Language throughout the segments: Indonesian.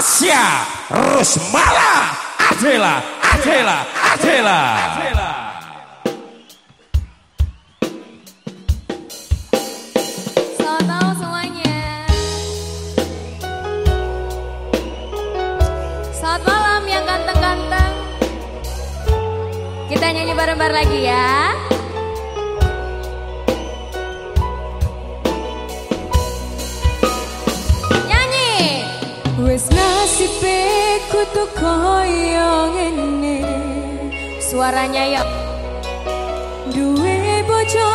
Asia. Rusmala. Adela. Adela. Adela, Selamat Kita nyanyi bareng-bareng lagi ya. Nyanyi. Wisna Nasibeku tuh koyo ini, Suaranya ya. Duwe bojo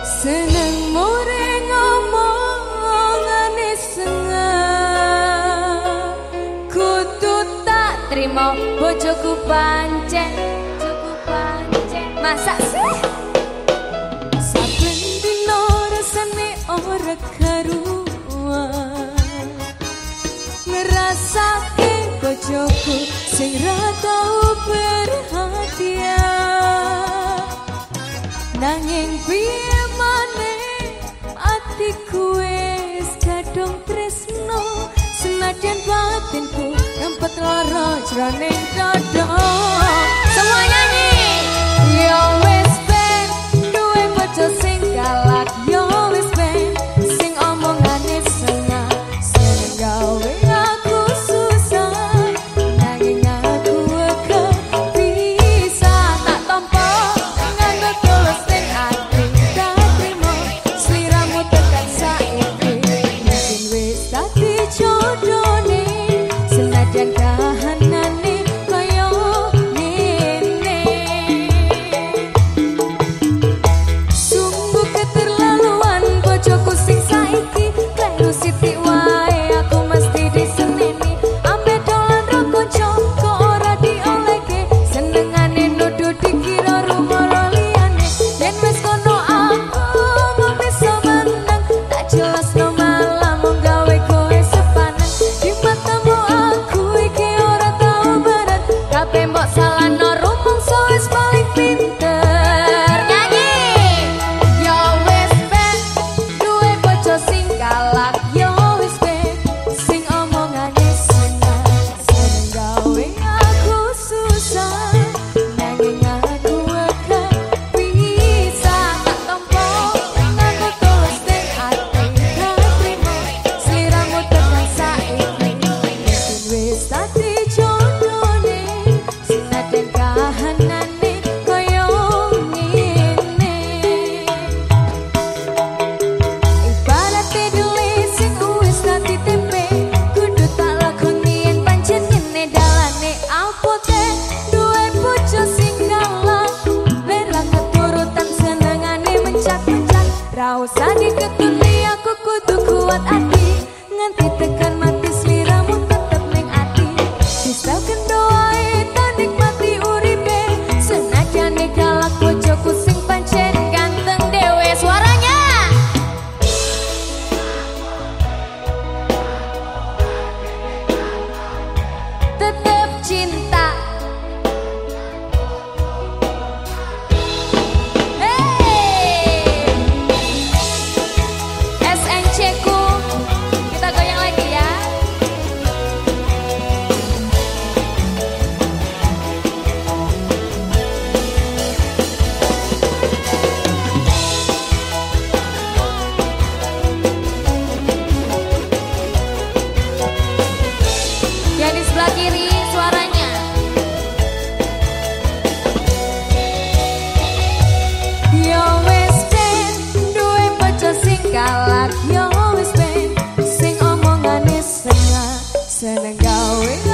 Seneng mure ngomongane senga Kudu tak terima bojoku pancen. Masak. pancen. Masa sih bojoku sing ra tau perhatian nanging piye maneh? Ati kuwe kadung tresno. Senajan batinku rempet lara jroning dada. Semuanya nyanyi! Ya Yo mất anh going